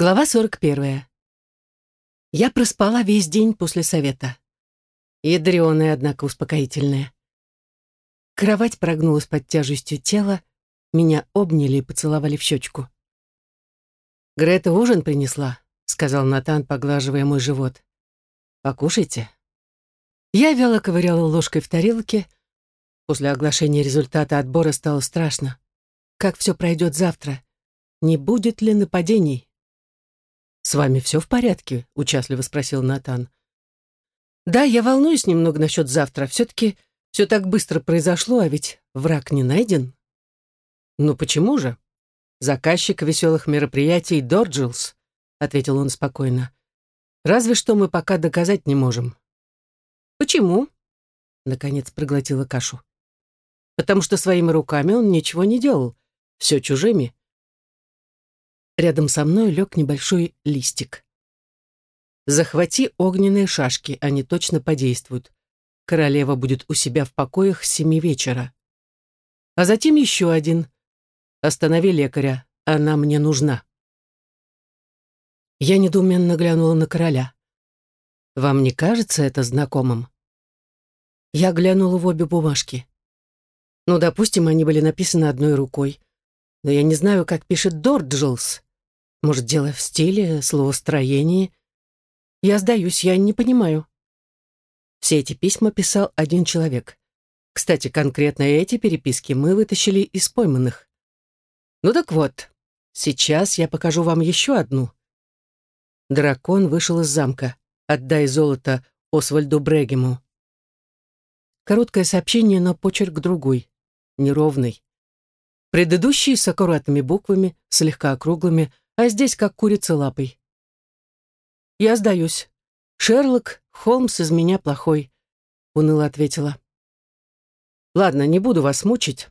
Глава 41. Я проспала весь день после совета. Ядреная, однако, успокоительная. Кровать прогнулась под тяжестью тела, меня обняли и поцеловали в щечку. «Грета ужин принесла», — сказал Натан, поглаживая мой живот. «Покушайте». Я вяло ковыряла ложкой в тарелке. После оглашения результата отбора стало страшно. Как все пройдет завтра? Не будет ли нападений? «С вами все в порядке?» — участливо спросил Натан. «Да, я волнуюсь немного насчет завтра. Все-таки все так быстро произошло, а ведь враг не найден». «Ну почему же? Заказчик веселых мероприятий Дорджилс», — ответил он спокойно. «Разве что мы пока доказать не можем». «Почему?» — наконец проглотила кашу. «Потому что своими руками он ничего не делал. Все чужими. Рядом со мной лег небольшой листик. «Захвати огненные шашки, они точно подействуют. Королева будет у себя в покоях с семи вечера. А затем еще один. Останови лекаря, она мне нужна». Я недоуменно глянула на короля. «Вам не кажется это знакомым?» Я глянула в обе бумажки. Ну, допустим, они были написаны одной рукой. Но я не знаю, как пишет Дорджилс. Может, дело в стиле, словостроении? Я сдаюсь, я не понимаю. Все эти письма писал один человек. Кстати, конкретно эти переписки мы вытащили из пойманных. Ну так вот, сейчас я покажу вам еще одну. Дракон вышел из замка. Отдай золото Освальду Брегему. Короткое сообщение, но почерк другой, неровный. Предыдущие с аккуратными буквами, слегка округлыми, а здесь как курица лапой. «Я сдаюсь. Шерлок, Холмс из меня плохой», — уныло ответила. «Ладно, не буду вас мучить.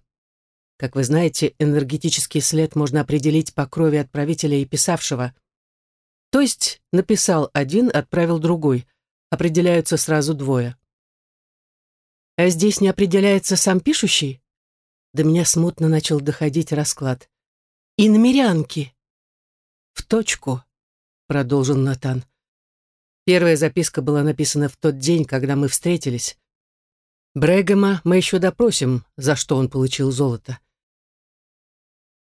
Как вы знаете, энергетический след можно определить по крови отправителя и писавшего. То есть написал один, отправил другой. Определяются сразу двое. А здесь не определяется сам пишущий? До меня смутно начал доходить расклад. «Иномерянки!» «В точку», — продолжил Натан. Первая записка была написана в тот день, когда мы встретились. Брегема мы еще допросим, за что он получил золото.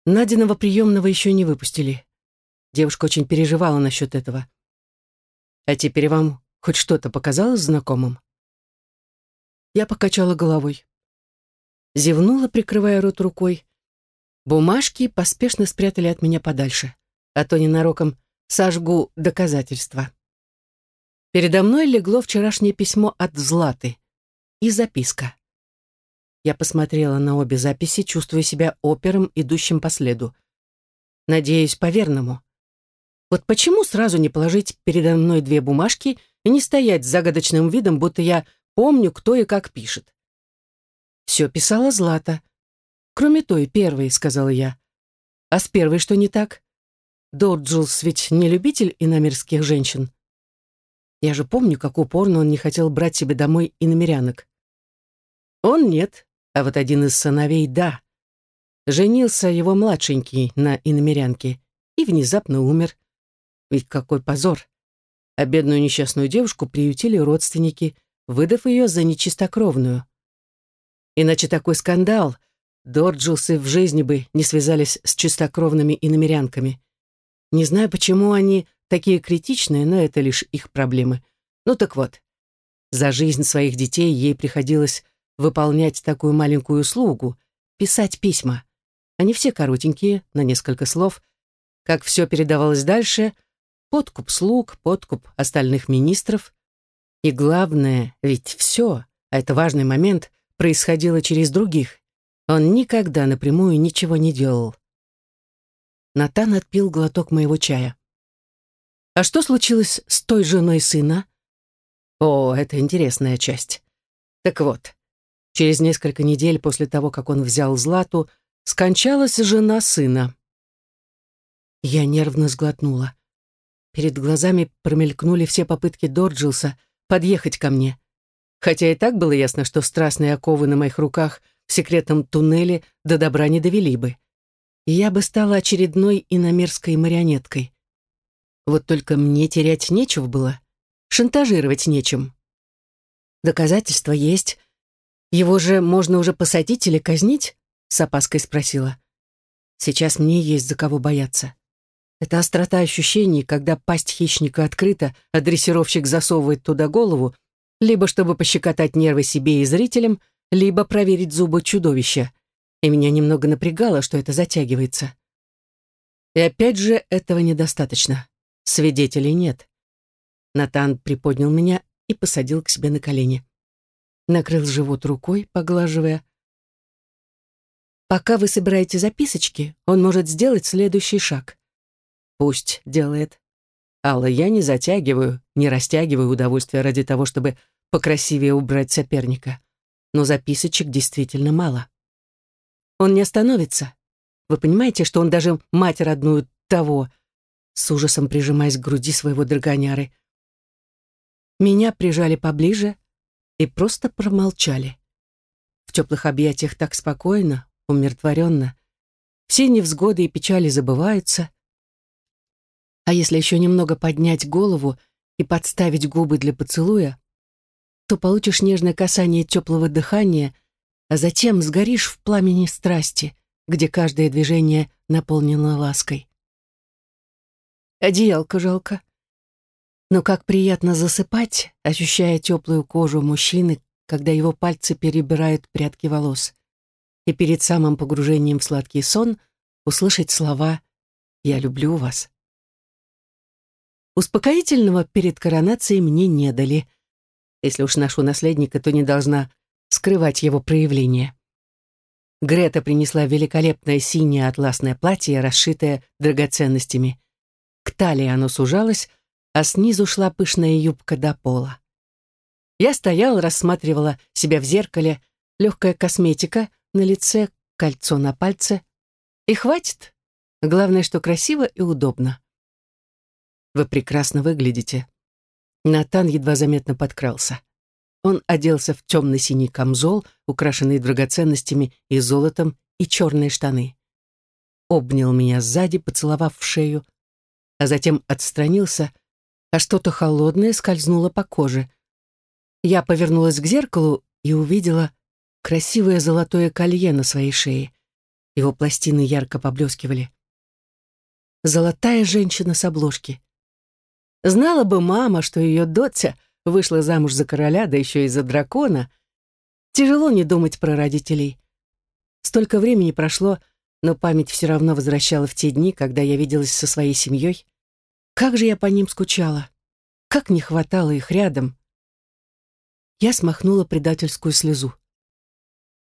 Надиного приемного еще не выпустили. Девушка очень переживала насчет этого. А теперь вам хоть что-то показалось знакомым? Я покачала головой. Зевнула, прикрывая рот рукой. Бумажки поспешно спрятали от меня подальше а то ненароком сожгу доказательства. Передо мной легло вчерашнее письмо от Златы и записка. Я посмотрела на обе записи, чувствуя себя опером, идущим по следу. Надеюсь, по-верному. Вот почему сразу не положить передо мной две бумажки и не стоять с загадочным видом, будто я помню, кто и как пишет? Все писала Злата. Кроме той, первой, сказала я. А с первой что не так? Дорджилс ведь не любитель иномерских женщин. Я же помню, как упорно он не хотел брать себе домой иномерянок. Он нет, а вот один из сыновей — да. Женился его младшенький на иномерянке и внезапно умер. Ведь какой позор. А бедную несчастную девушку приютили родственники, выдав ее за нечистокровную. Иначе такой скандал. Дорджилсы в жизни бы не связались с чистокровными иномерянками. Не знаю, почему они такие критичные, но это лишь их проблемы. Ну так вот, за жизнь своих детей ей приходилось выполнять такую маленькую услугу — писать письма. Они все коротенькие, на несколько слов. Как все передавалось дальше — подкуп слуг, подкуп остальных министров. И главное, ведь все, а это важный момент, происходило через других. Он никогда напрямую ничего не делал. Натан отпил глоток моего чая. «А что случилось с той женой сына?» «О, это интересная часть. Так вот, через несколько недель после того, как он взял Злату, скончалась жена сына». Я нервно сглотнула. Перед глазами промелькнули все попытки Дорджилса подъехать ко мне. Хотя и так было ясно, что страстные оковы на моих руках в секретном туннеле до добра не довели бы я бы стала очередной иномерской марионеткой. Вот только мне терять нечего было, шантажировать нечем. Доказательства есть. Его же можно уже посадить или казнить? С опаской спросила. Сейчас мне есть за кого бояться. Это острота ощущений, когда пасть хищника открыта, а дрессировщик засовывает туда голову, либо чтобы пощекотать нервы себе и зрителям, либо проверить зубы чудовища. И меня немного напрягало, что это затягивается. И опять же, этого недостаточно. Свидетелей нет. Натан приподнял меня и посадил к себе на колени. Накрыл живот рукой, поглаживая. «Пока вы собираете записочки, он может сделать следующий шаг». «Пусть делает». «Алла, я не затягиваю, не растягиваю удовольствие ради того, чтобы покрасивее убрать соперника. Но записочек действительно мало». «Он не остановится. Вы понимаете, что он даже мать родную того...» С ужасом прижимаясь к груди своего драгоняры. Меня прижали поближе и просто промолчали. В теплых объятиях так спокойно, умиротворенно. Все невзгоды и печали забываются. А если еще немного поднять голову и подставить губы для поцелуя, то получишь нежное касание теплого дыхания, а затем сгоришь в пламени страсти, где каждое движение наполнено лаской. Одеялко жалко. Но как приятно засыпать, ощущая теплую кожу мужчины, когда его пальцы перебирают прядки волос. И перед самым погружением в сладкий сон услышать слова «Я люблю вас». Успокоительного перед коронацией мне не дали. Если уж ношу наследника, то не должна скрывать его проявление. Грета принесла великолепное синее атласное платье, расшитое драгоценностями. К талии оно сужалось, а снизу шла пышная юбка до пола. Я стояла, рассматривала себя в зеркале, легкая косметика на лице, кольцо на пальце. И хватит. Главное, что красиво и удобно. Вы прекрасно выглядите. Натан едва заметно подкрался. Он оделся в темно-синий камзол, украшенный драгоценностями и золотом, и черные штаны. Обнял меня сзади, поцеловав в шею, а затем отстранился а что-то холодное скользнуло по коже. Я повернулась к зеркалу и увидела красивое золотое колье на своей шее. Его пластины ярко поблескивали. Золотая женщина с обложки. Знала бы мама, что ее дочь вышла замуж за короля, да еще и за дракона. Тяжело не думать про родителей. Столько времени прошло, но память все равно возвращала в те дни, когда я виделась со своей семьей. Как же я по ним скучала. Как не хватало их рядом. Я смахнула предательскую слезу.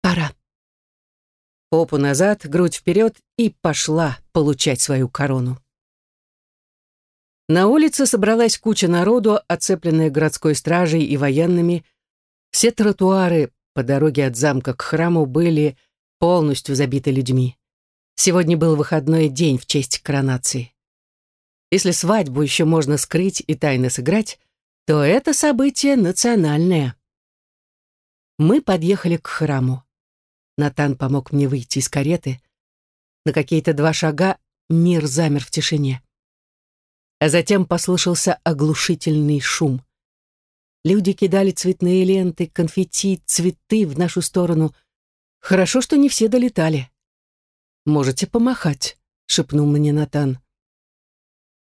Пора. Попу назад, грудь вперед и пошла получать свою корону. На улице собралась куча народу, оцепленная городской стражей и военными. Все тротуары по дороге от замка к храму были полностью забиты людьми. Сегодня был выходной день в честь коронации. Если свадьбу еще можно скрыть и тайно сыграть, то это событие национальное. Мы подъехали к храму. Натан помог мне выйти из кареты. На какие-то два шага мир замер в тишине. А затем послышался оглушительный шум. Люди кидали цветные ленты, конфетти, цветы в нашу сторону. Хорошо, что не все долетали. «Можете помахать», — шепнул мне Натан.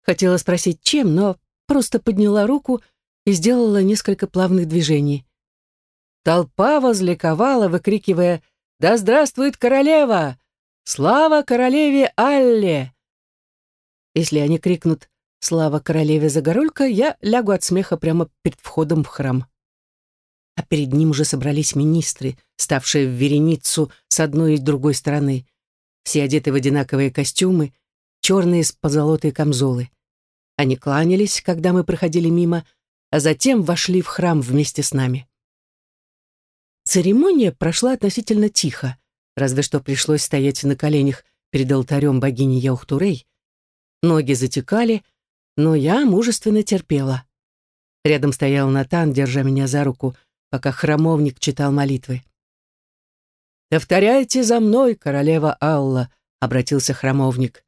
Хотела спросить, чем, но просто подняла руку и сделала несколько плавных движений. Толпа возликовала, выкрикивая «Да здравствует королева! Слава королеве Алле!» Если они крикнут «Слава королеве Загорулька», я лягу от смеха прямо перед входом в храм. А перед ним уже собрались министры, ставшие в вереницу с одной и другой стороны. Все одеты в одинаковые костюмы, черные с позолотой камзолы. Они кланялись, когда мы проходили мимо, а затем вошли в храм вместе с нами. Церемония прошла относительно тихо, разве что пришлось стоять на коленях перед алтарем богини Яухтурей. Ноги затекали, но я мужественно терпела. Рядом стоял Натан, держа меня за руку, пока храмовник читал молитвы. «Повторяйте за мной, королева Алла», — обратился храмовник.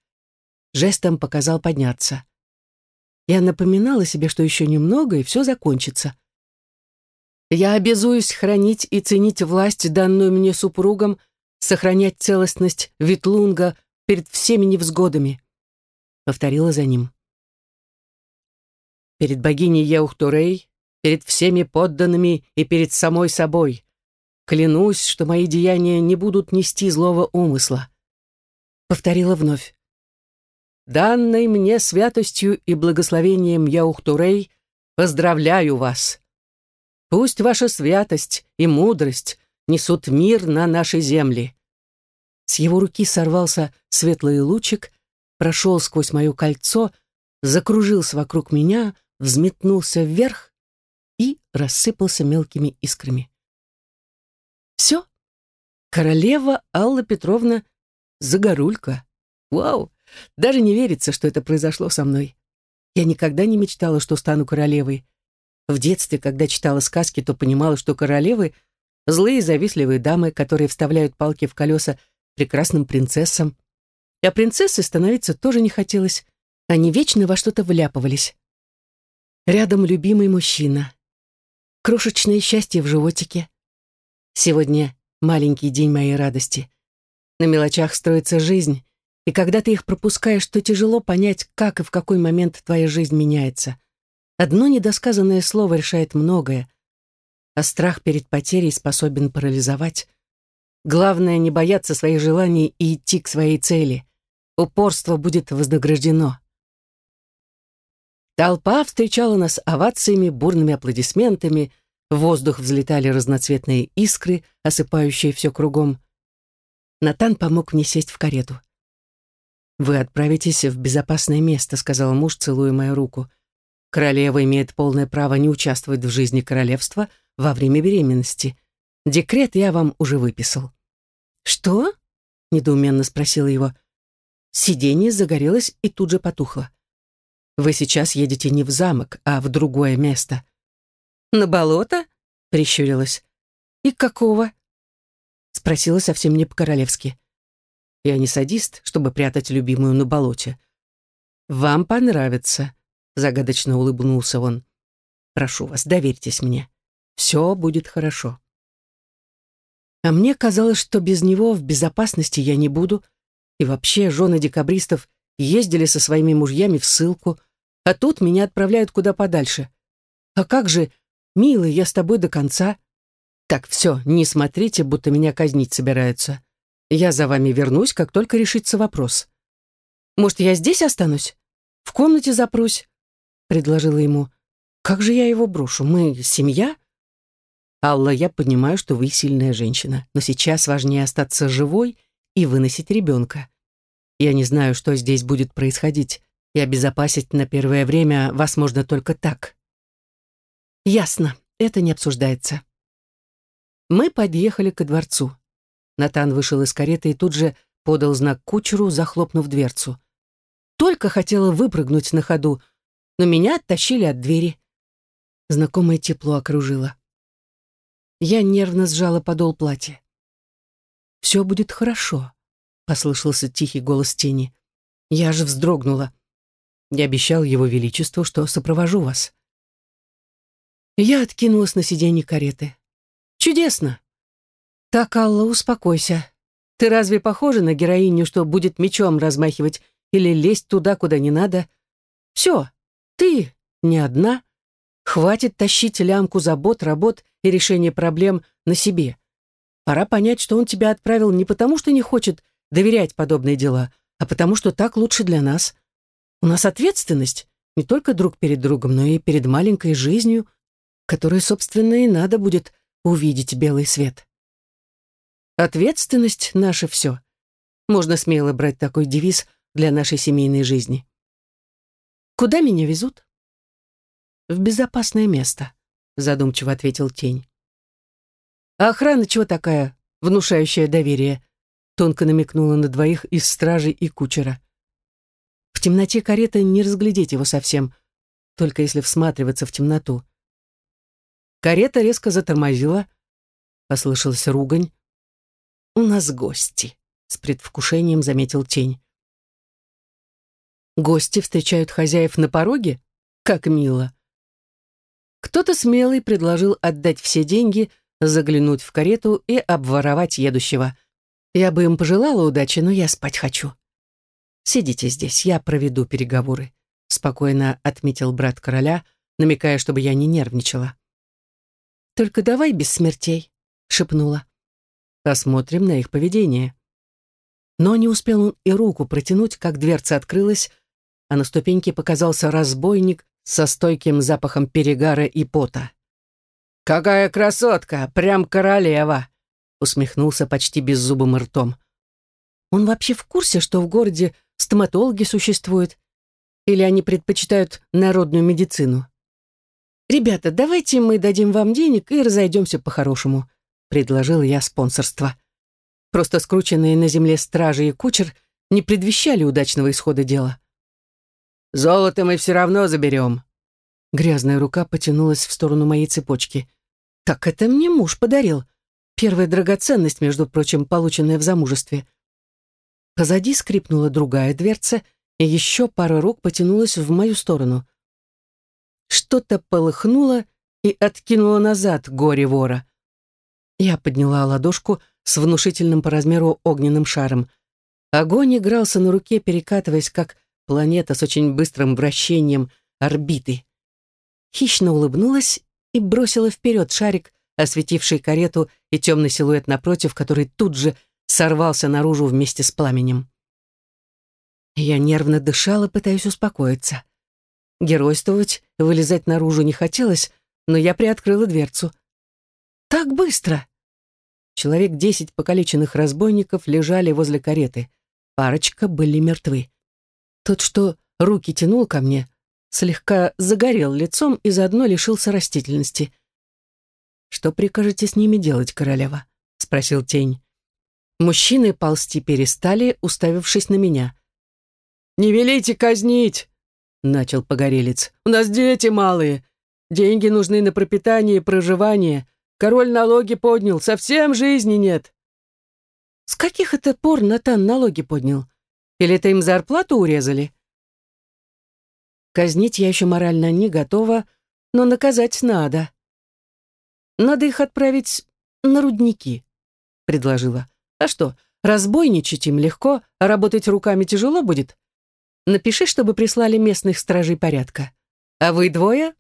Жестом показал подняться. я напоминала себе, что еще немного, и все закончится. Я обязуюсь хранить и ценить власть, данную мне супругом, сохранять целостность Витлунга перед всеми невзгодами. Повторила за ним. Перед богиней Яухтурей, перед всеми подданными и перед самой собой. Клянусь, что мои деяния не будут нести злого умысла. Повторила вновь. Данной мне святостью и благословением Яухтурей поздравляю вас. Пусть ваша святость и мудрость несут мир на нашей земле. С его руки сорвался светлый лучик, прошел сквозь мое кольцо, закружился вокруг меня, взметнулся вверх и рассыпался мелкими искрами. Все. Королева Алла Петровна Загорулька. Вау! Даже не верится, что это произошло со мной. Я никогда не мечтала, что стану королевой. В детстве, когда читала сказки, то понимала, что королевы — злые завистливые дамы, которые вставляют палки в колеса прекрасным принцессам. А принцессой становиться тоже не хотелось. Они вечно во что-то вляпывались. Рядом любимый мужчина. Крошечное счастье в животике. Сегодня маленький день моей радости. На мелочах строится жизнь, и когда ты их пропускаешь, то тяжело понять, как и в какой момент твоя жизнь меняется. Одно недосказанное слово решает многое, а страх перед потерей способен парализовать. Главное не бояться своих желаний и идти к своей цели. Упорство будет вознаграждено. Толпа встречала нас овациями, бурными аплодисментами, в воздух взлетали разноцветные искры, осыпающие все кругом. Натан помог мне сесть в карету. «Вы отправитесь в безопасное место», — сказал муж, целуя мою руку. Королева имеет полное право не участвовать в жизни королевства во время беременности. Декрет я вам уже выписал». «Что?» — недоуменно спросила его. Сиденье загорелось и тут же потухло. «Вы сейчас едете не в замок, а в другое место». «На болото?» — прищурилась. «И какого?» — спросила совсем не по-королевски. «Я не садист, чтобы прятать любимую на болоте. Вам понравится», Загадочно улыбнулся он. «Прошу вас, доверьтесь мне. Все будет хорошо». А мне казалось, что без него в безопасности я не буду. И вообще, жены декабристов ездили со своими мужьями в ссылку, а тут меня отправляют куда подальше. А как же, милый, я с тобой до конца. Так, все, не смотрите, будто меня казнить собираются. Я за вами вернусь, как только решится вопрос. Может, я здесь останусь? В комнате запрусь? предложила ему. «Как же я его брошу? Мы семья?» «Алла, я понимаю, что вы сильная женщина, но сейчас важнее остаться живой и выносить ребенка. Я не знаю, что здесь будет происходить, и обезопасить на первое время вас можно только так». «Ясно, это не обсуждается». Мы подъехали ко дворцу. Натан вышел из кареты и тут же подал знак кучеру, захлопнув дверцу. Только хотела выпрыгнуть на ходу, но меня оттащили от двери. Знакомое тепло окружило. Я нервно сжала подол платья. «Все будет хорошо», — послышался тихий голос тени. Я же вздрогнула. Я обещал его величеству, что сопровожу вас. Я откинулась на сиденье кареты. «Чудесно!» «Так, Алла, успокойся. Ты разве похожа на героиню, что будет мечом размахивать или лезть туда, куда не надо? Все, ты не одна. Хватит тащить лямку забот, работ и решения проблем на себе. Пора понять, что он тебя отправил не потому, что не хочет доверять подобные дела, а потому, что так лучше для нас. У нас ответственность не только друг перед другом, но и перед маленькой жизнью, которой, собственно, и надо будет увидеть белый свет. Ответственность — наше все. Можно смело брать такой девиз для нашей семейной жизни. «Куда меня везут?» «В безопасное место», — задумчиво ответил тень. «А охрана чего такая, внушающая доверие?» Тонко намекнула на двоих из стражи и кучера. В темноте кареты не разглядеть его совсем, только если всматриваться в темноту. Карета резко затормозила, послышалась ругань. «У нас гости», — с предвкушением заметил тень. Гости встречают хозяев на пороге? Как мило. Кто-то смелый предложил отдать все деньги, заглянуть в карету и обворовать едущего. Я бы им пожелала удачи, но я спать хочу. Сидите здесь, я проведу переговоры, спокойно отметил брат короля, намекая, чтобы я не нервничала. Только давай без смертей, шепнула. Посмотрим на их поведение. Но не успел он и руку протянуть, как дверца открылась, а на ступеньке показался разбойник со стойким запахом перегара и пота. «Какая красотка! Прям королева!» усмехнулся почти беззубым ртом. «Он вообще в курсе, что в городе стоматологи существуют? Или они предпочитают народную медицину?» «Ребята, давайте мы дадим вам денег и разойдемся по-хорошему», предложил я спонсорство. Просто скрученные на земле стражи и кучер не предвещали удачного исхода дела. «Золото мы все равно заберем». Грязная рука потянулась в сторону моей цепочки. «Так это мне муж подарил. Первая драгоценность, между прочим, полученная в замужестве». Позади скрипнула другая дверца, и еще пара рук потянулась в мою сторону. Что-то полыхнуло и откинуло назад горе вора. Я подняла ладошку с внушительным по размеру огненным шаром. Огонь игрался на руке, перекатываясь, как планета с очень быстрым вращением орбиты. Хищно улыбнулась и бросила вперед шарик, осветивший карету и темный силуэт напротив, который тут же сорвался наружу вместе с пламенем. Я нервно дышала, пытаясь успокоиться. Геройствовать, вылезать наружу не хотелось, но я приоткрыла дверцу. Так быстро! Человек десять покалеченных разбойников лежали возле кареты. Парочка были мертвы. Тот, что руки тянул ко мне, слегка загорел лицом и заодно лишился растительности. «Что прикажете с ними делать, королева?» — спросил тень. Мужчины ползти перестали, уставившись на меня. «Не велите казнить!» — начал погорелец. «У нас дети малые. Деньги нужны на пропитание и проживание. Король налоги поднял, совсем жизни нет». «С каких это пор Натан налоги поднял?» Или это им зарплату урезали? Казнить я еще морально не готова, но наказать надо. Надо их отправить на рудники, предложила. А что, разбойничать им легко, а работать руками тяжело будет? Напиши, чтобы прислали местных стражей порядка. А вы двое?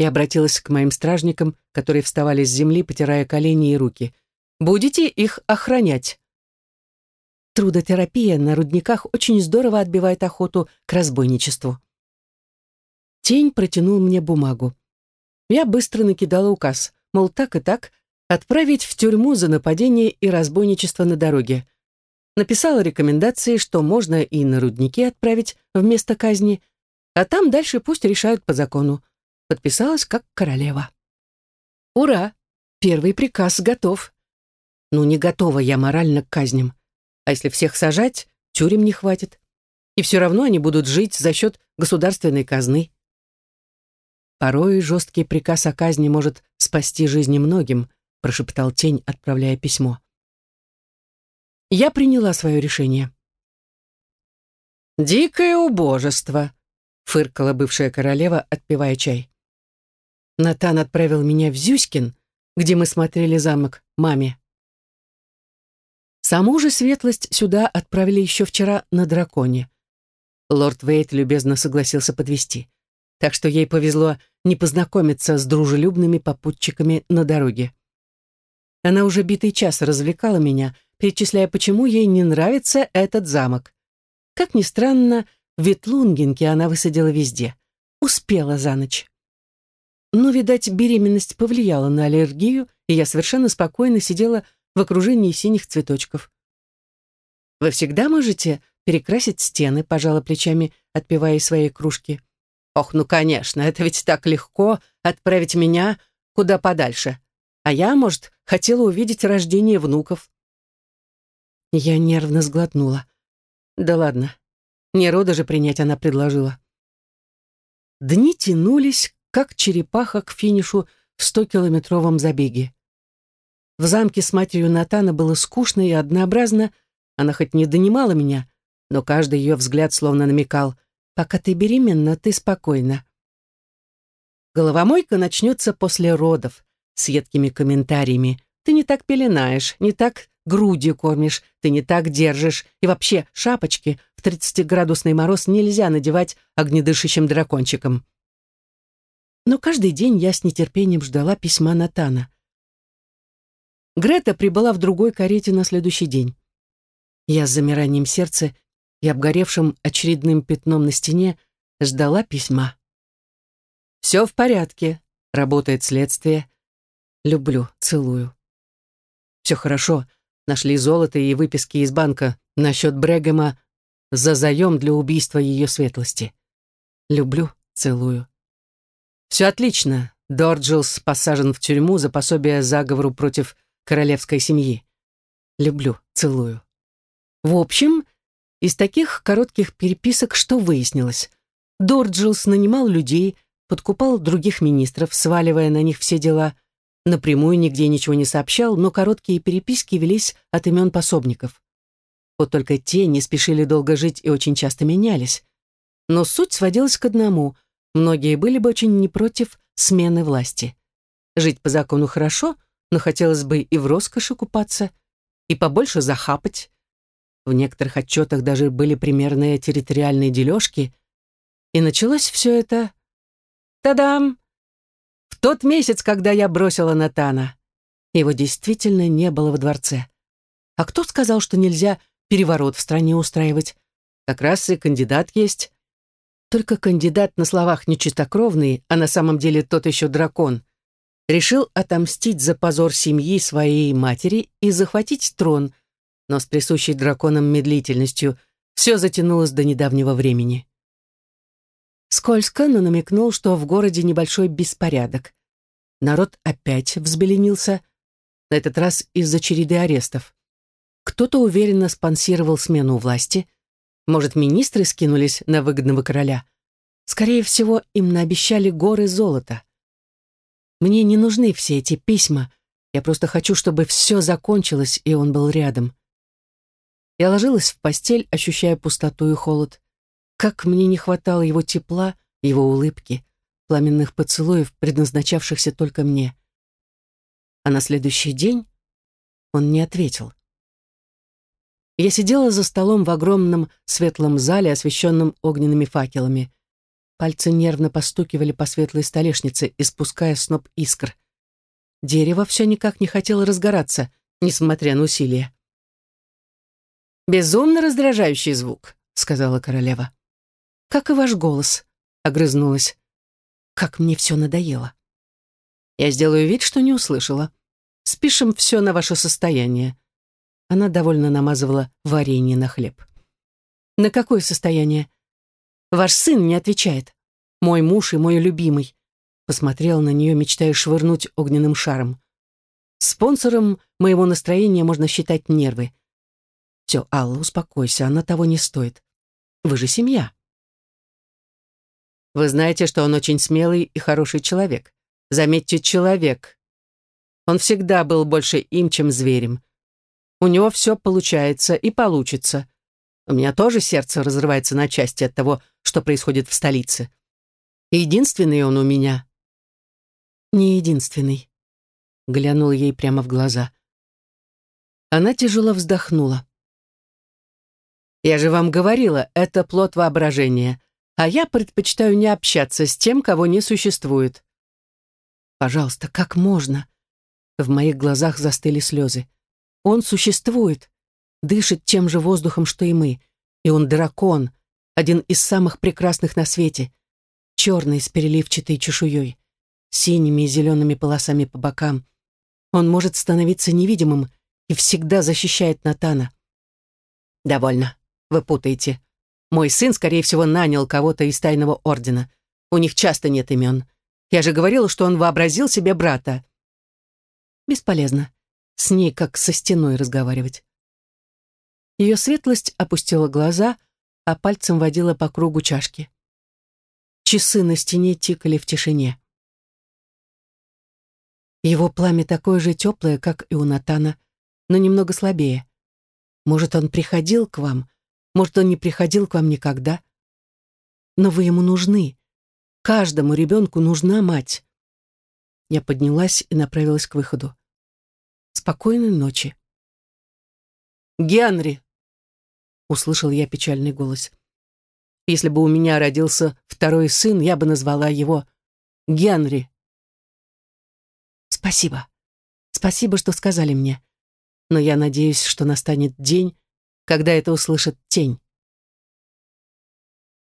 И обратилась к моим стражникам, которые вставали с земли, потирая колени и руки. Будете их охранять. Трудотерапия на рудниках очень здорово отбивает охоту к разбойничеству. Тень протянул мне бумагу. Я быстро накидала указ, мол, так и так, отправить в тюрьму за нападение и разбойничество на дороге. Написала рекомендации, что можно и на рудники отправить вместо казни, а там дальше пусть решают по закону. Подписалась как королева. Ура! Первый приказ готов. Ну, не готова я морально к казням. А если всех сажать, тюрем не хватит. И все равно они будут жить за счет государственной казны. Порой жесткий приказ о казни может спасти жизни многим, прошептал тень, отправляя письмо. Я приняла свое решение. «Дикое убожество», — фыркала бывшая королева, отпивая чай. Натан отправил меня в Зюськин, где мы смотрели замок, маме. Саму же светлость сюда отправили еще вчера на драконе. Лорд Вейт любезно согласился подвести, так что ей повезло не познакомиться с дружелюбными попутчиками на дороге. Она уже битый час развлекала меня, перечисляя, почему ей не нравится этот замок. Как ни странно, в Ветлунгенке она высадила везде. Успела за ночь. Но, видать, беременность повлияла на аллергию, и я совершенно спокойно сидела в окружении синих цветочков. «Вы всегда можете перекрасить стены», — пожала плечами, отпивая из своей кружки. «Ох, ну, конечно, это ведь так легко отправить меня куда подальше. А я, может, хотела увидеть рождение внуков». Я нервно сглотнула. «Да ладно, не рода же принять она предложила». Дни тянулись, как черепаха к финишу в стокилометровом забеге. В замке с матерью Натана было скучно и однообразно, она хоть не донимала меня, но каждый ее взгляд словно намекал, «Пока ты беременна, ты спокойна». Головомойка начнется после родов, с едкими комментариями. Ты не так пеленаешь, не так грудью кормишь, ты не так держишь. И вообще, шапочки в 30-градусный мороз нельзя надевать огнедышащим дракончиком. Но каждый день я с нетерпением ждала письма Натана. Грета прибыла в другой карете на следующий день. Я с замиранием сердца и обгоревшим очередным пятном на стене ждала письма. «Все в порядке», — работает следствие. «Люблю, целую». «Все хорошо, нашли золото и выписки из банка насчет Брегема за заем для убийства ее светлости. Люблю, целую». «Все отлично», Дорджилс посажен в тюрьму за пособие заговору против королевской семьи. Люблю, целую. В общем, из таких коротких переписок что выяснилось? Дорджилс нанимал людей, подкупал других министров, сваливая на них все дела. Напрямую нигде ничего не сообщал, но короткие переписки велись от имен пособников. Вот только те не спешили долго жить и очень часто менялись. Но суть сводилась к одному. Многие были бы очень не против смены власти. Жить по закону хорошо, но хотелось бы и в роскоши купаться, и побольше захапать. В некоторых отчетах даже были примерные территориальные дележки. И началось все это Та-дам! Тот месяц, когда я бросила Натана. Его действительно не было в дворце. А кто сказал, что нельзя переворот в стране устраивать? Как раз и кандидат есть. Только кандидат на словах нечистокровный, а на самом деле тот еще дракон. Решил отомстить за позор семьи своей матери и захватить трон, но с присущей драконам медлительностью все затянулось до недавнего времени. Скользко, но намекнул, что в городе небольшой беспорядок. Народ опять взбеленился, на этот раз из-за череды арестов. Кто-то уверенно спонсировал смену власти. Может, министры скинулись на выгодного короля. Скорее всего, им наобещали горы золота. Мне не нужны все эти письма. Я просто хочу, чтобы все закончилось, и он был рядом. Я ложилась в постель, ощущая пустоту и холод. Как мне не хватало его тепла, его улыбки, пламенных поцелуев, предназначавшихся только мне. А на следующий день он не ответил. Я сидела за столом в огромном светлом зале, освещенном огненными факелами. Пальцы нервно постукивали по светлой столешнице, испуская сноп искр. Дерево все никак не хотело разгораться, несмотря на усилия. «Безумно раздражающий звук», — сказала королева как и ваш голос», — огрызнулась. «Как мне все надоело». «Я сделаю вид, что не услышала. Спишем все на ваше состояние». Она довольно намазывала варенье на хлеб. «На какое состояние?» «Ваш сын не отвечает. Мой муж и мой любимый». Посмотрел на нее, мечтая швырнуть огненным шаром. Спонсором моего настроения можно считать нервы. Все, Алла, успокойся, она того не стоит. Вы же семья. Вы знаете, что он очень смелый и хороший человек. Заметьте, человек. Он всегда был больше им, чем зверем. У него все получается и получится. У меня тоже сердце разрывается на части от того, что происходит в столице. Единственный он у меня. Не единственный. Глянул ей прямо в глаза. Она тяжело вздохнула. «Я же вам говорила, это плод воображения а я предпочитаю не общаться с тем, кого не существует. Пожалуйста, как можно? В моих глазах застыли слезы. Он существует, дышит тем же воздухом, что и мы. И он дракон, один из самых прекрасных на свете. Черный с переливчатой чешуей, синими и зелеными полосами по бокам. Он может становиться невидимым и всегда защищает Натана. «Довольно. Вы путаете. Мой сын, скорее всего, нанял кого-то из тайного ордена. У них часто нет имен. Я же говорила, что он вообразил себе брата. Бесполезно. С ней как со стеной разговаривать. Ее светлость опустила глаза, а пальцем водила по кругу чашки. Часы на стене тикали в тишине. Его пламя такое же теплое, как и у Натана, но немного слабее. Может, он приходил к вам, может, он не приходил к вам никогда? Но вы ему нужны. Каждому ребенку нужна мать. Я поднялась и направилась к выходу. Спокойной ночи. «Генри!» — услышал я печальный голос. «Если бы у меня родился второй сын, я бы назвала его Генри». «Спасибо. Спасибо, что сказали мне. Но я надеюсь, что настанет день, когда это услышит тень».